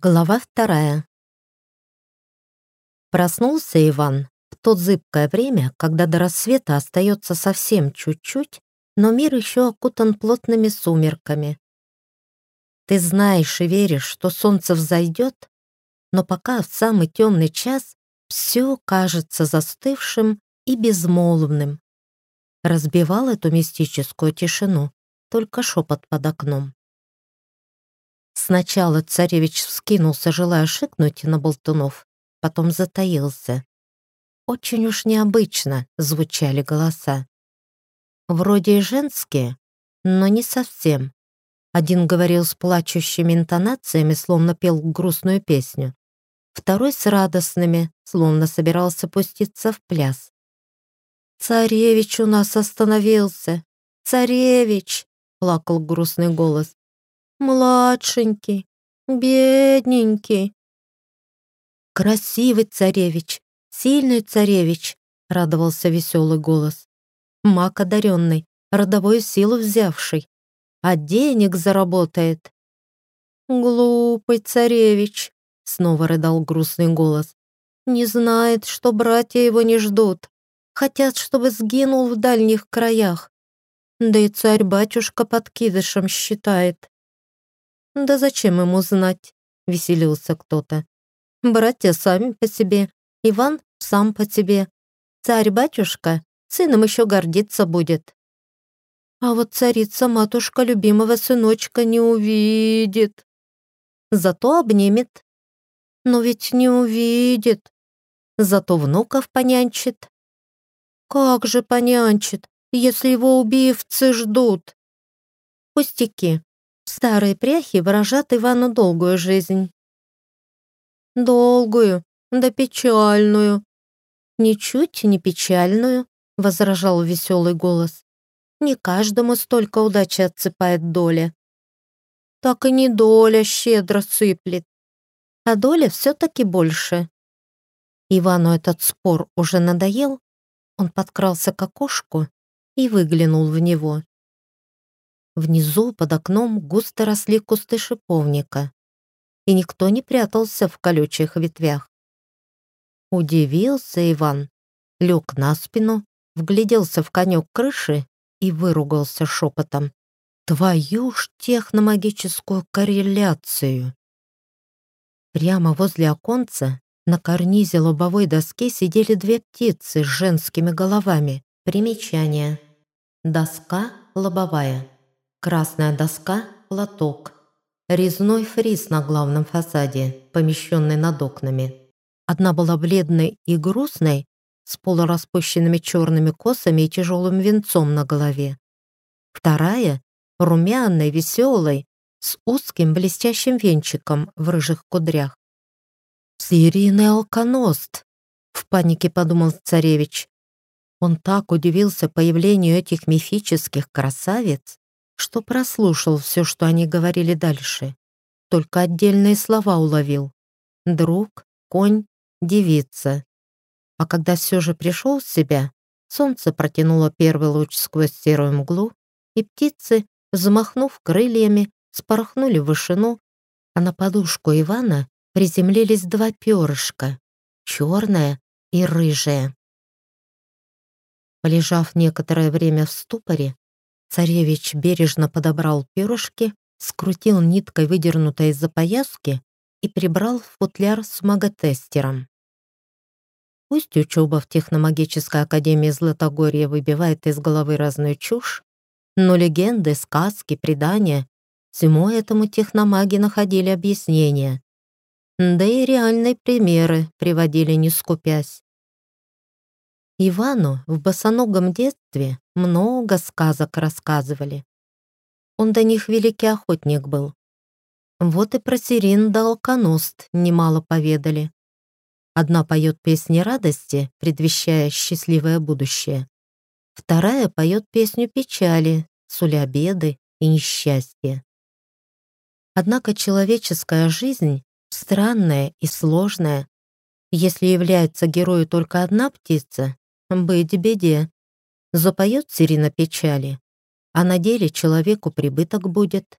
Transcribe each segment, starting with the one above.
Глава вторая. Проснулся Иван в то зыбкое время, когда до рассвета остается совсем чуть-чуть, но мир еще окутан плотными сумерками. Ты знаешь и веришь, что солнце взойдет, но пока в самый темный час все кажется застывшим и безмолвным. Разбивал эту мистическую тишину только шепот под окном. Сначала царевич вскинулся, желая шикнуть на болтунов, потом затаился. Очень уж необычно звучали голоса. Вроде и женские, но не совсем. Один говорил с плачущими интонациями, словно пел грустную песню. Второй с радостными, словно собирался пуститься в пляс. «Царевич у нас остановился! Царевич!» — плакал грустный голос младшенький, бедненький. Красивый царевич, сильный царевич, радовался веселый голос. Маг одаренный, родовую силу взявший, а денег заработает. Глупый царевич, снова рыдал грустный голос. Не знает, что братья его не ждут. Хотят, чтобы сгинул в дальних краях. Да и царь-батюшка подкидышем считает. «Да зачем ему знать?» — веселился кто-то. «Братья сами по себе, Иван сам по себе. Царь-батюшка сыном еще гордиться будет». А вот царица-матушка любимого сыночка не увидит. Зато обнимет. Но ведь не увидит. Зато внуков понянчит. Как же понянчит, если его убивцы ждут? Пустяки. Старые пряхи выражат Ивану долгую жизнь. Долгую, да печальную. Ничуть не печальную, возражал веселый голос. Не каждому столько удачи отсыпает доля. Так и не доля щедро сыплет. А доля все-таки больше. Ивану этот спор уже надоел. Он подкрался к окошку и выглянул в него. Внизу под окном густо росли кусты шиповника, и никто не прятался в колючих ветвях. Удивился Иван, лег на спину, вгляделся в конек крыши и выругался шепотом. Твою ж техномагическую корреляцию! Прямо возле оконца на карнизе лобовой доски сидели две птицы с женскими головами. Примечание. Доска лобовая красная доска, лоток, резной фриз на главном фасаде, помещенный над окнами. Одна была бледной и грустной, с полураспущенными черными косами и тяжелым венцом на голове. Вторая — румяной, веселой, с узким блестящим венчиком в рыжих кудрях. «Серийный алконост!» — в панике подумал царевич. Он так удивился появлению этих мифических красавиц, что прослушал все, что они говорили дальше. Только отдельные слова уловил. Друг, конь, девица. А когда все же пришел в себя, солнце протянуло первый луч сквозь серую мглу, и птицы, взмахнув крыльями, спорхнули в вышину, а на подушку Ивана приземлились два перышка, черное и рыжее. Полежав некоторое время в ступоре, Царевич бережно подобрал перышки, скрутил ниткой выдернутой из-за пояски и прибрал в футляр с маготестером. Пусть учеба в Техномагической академии Златогорья выбивает из головы разную чушь, но легенды, сказки, предания всему этому техномаги находили объяснения. Да и реальные примеры приводили не скупясь. Ивану в босоногом детстве много сказок рассказывали. Он до них великий охотник был. Вот и про Сирин да Алконост немало поведали. Одна поет песни радости, предвещая счастливое будущее. Вторая поет песню печали, суля беды и несчастья. Однако человеческая жизнь странная и сложная. Если является герою только одна птица, быть беде. Запоет сирена печали, а на деле человеку прибыток будет.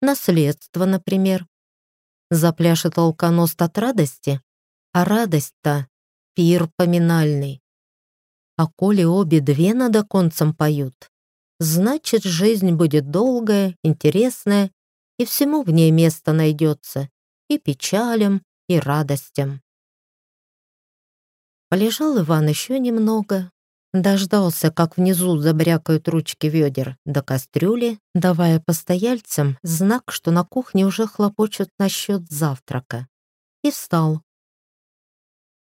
Наследство, например. запляшет алконост от радости, а радость-то — пир поминальный. А коли обе две над оконцем поют, значит, жизнь будет долгая, интересная, и всему в ней место найдется, и печалям, и радостям. Полежал Иван еще немного, дождался, как внизу забрякают ручки ведер до кастрюли, давая постояльцам знак, что на кухне уже хлопочут насчет завтрака, и встал.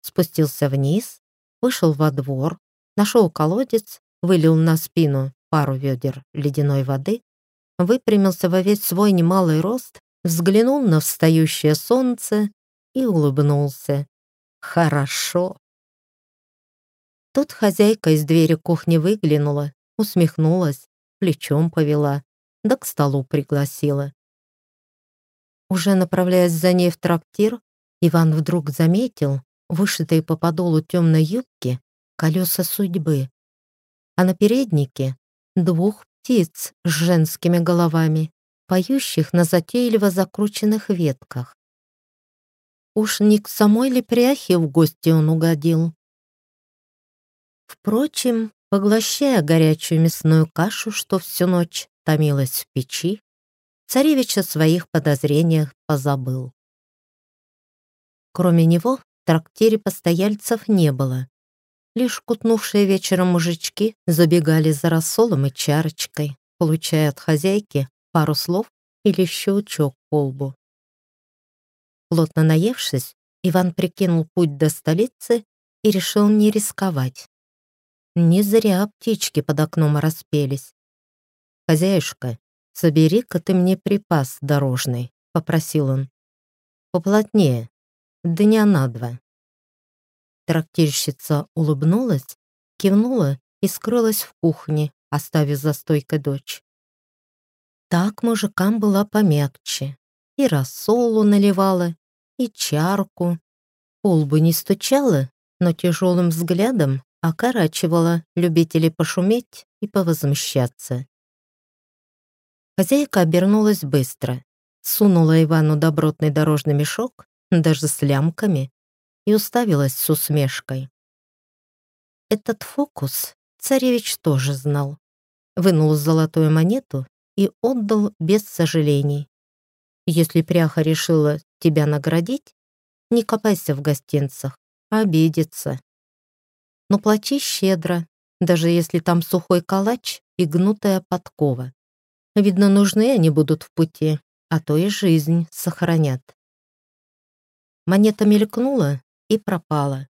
Спустился вниз, вышел во двор, нашел колодец, вылил на спину пару ведер ледяной воды, выпрямился во весь свой немалый рост, взглянул на встающее солнце и улыбнулся. «Хорошо!» Тут хозяйка из двери кухни выглянула, усмехнулась, плечом повела, да к столу пригласила. Уже направляясь за ней в трактир, Иван вдруг заметил вышитые по подолу темной юбки колеса судьбы, а на переднике двух птиц с женскими головами, поющих на затейливо закрученных ветках. Уж не к самой ли пряхе в гости он угодил? Впрочем, поглощая горячую мясную кашу, что всю ночь томилась в печи, царевич о своих подозрениях позабыл. Кроме него в трактире постояльцев не было. Лишь кутнувшие вечером мужички забегали за рассолом и чарочкой, получая от хозяйки пару слов или щелчок по лбу. Плотно наевшись, Иван прикинул путь до столицы и решил не рисковать. Не зря птички под окном распелись. «Хозяюшка, собери-ка ты мне припас дорожный», — попросил он. «Поплотнее, дня на два». Трактирщица улыбнулась, кивнула и скрылась в кухне, оставив за стойкой дочь. Так мужикам была помягче. И рассолу наливала, и чарку. Полбу не стучала, но тяжелым взглядом окорачивала любителей пошуметь и повозмущаться. Хозяйка обернулась быстро, сунула Ивану добротный дорожный мешок, даже с лямками, и уставилась с усмешкой. Этот фокус царевич тоже знал. Вынул золотую монету и отдал без сожалений. Если пряха решила тебя наградить, не копайся в гостинцах, обидится но плати щедро, даже если там сухой калач и гнутая подкова. Видно, нужны они будут в пути, а то и жизнь сохранят. Монета мелькнула и пропала,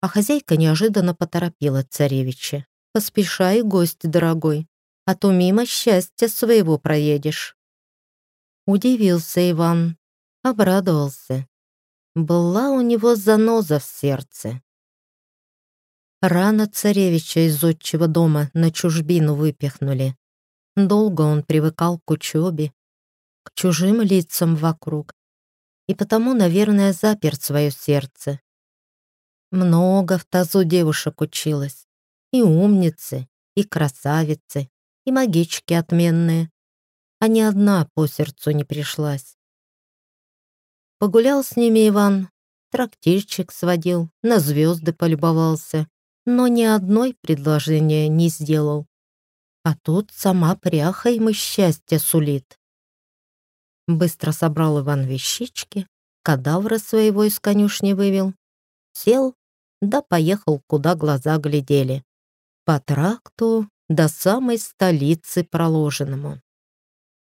а хозяйка неожиданно поторопила царевича. «Поспешай, гость дорогой, а то мимо счастья своего проедешь». Удивился Иван, обрадовался. Была у него заноза в сердце. Рано царевича из отчего дома на чужбину выпихнули. Долго он привыкал к учебе, к чужим лицам вокруг, и потому, наверное, запер свое сердце. Много в тазу девушек училась, и умницы, и красавицы, и магички отменные, а ни одна по сердцу не пришлась. Погулял с ними Иван, трактирчик сводил, на звезды полюбовался, но ни одной предложения не сделал. А тут сама пряха ему счастье сулит. Быстро собрал Иван вещички, кадавра своего из конюшни вывел, сел, да поехал, куда глаза глядели. По тракту до самой столицы проложенному.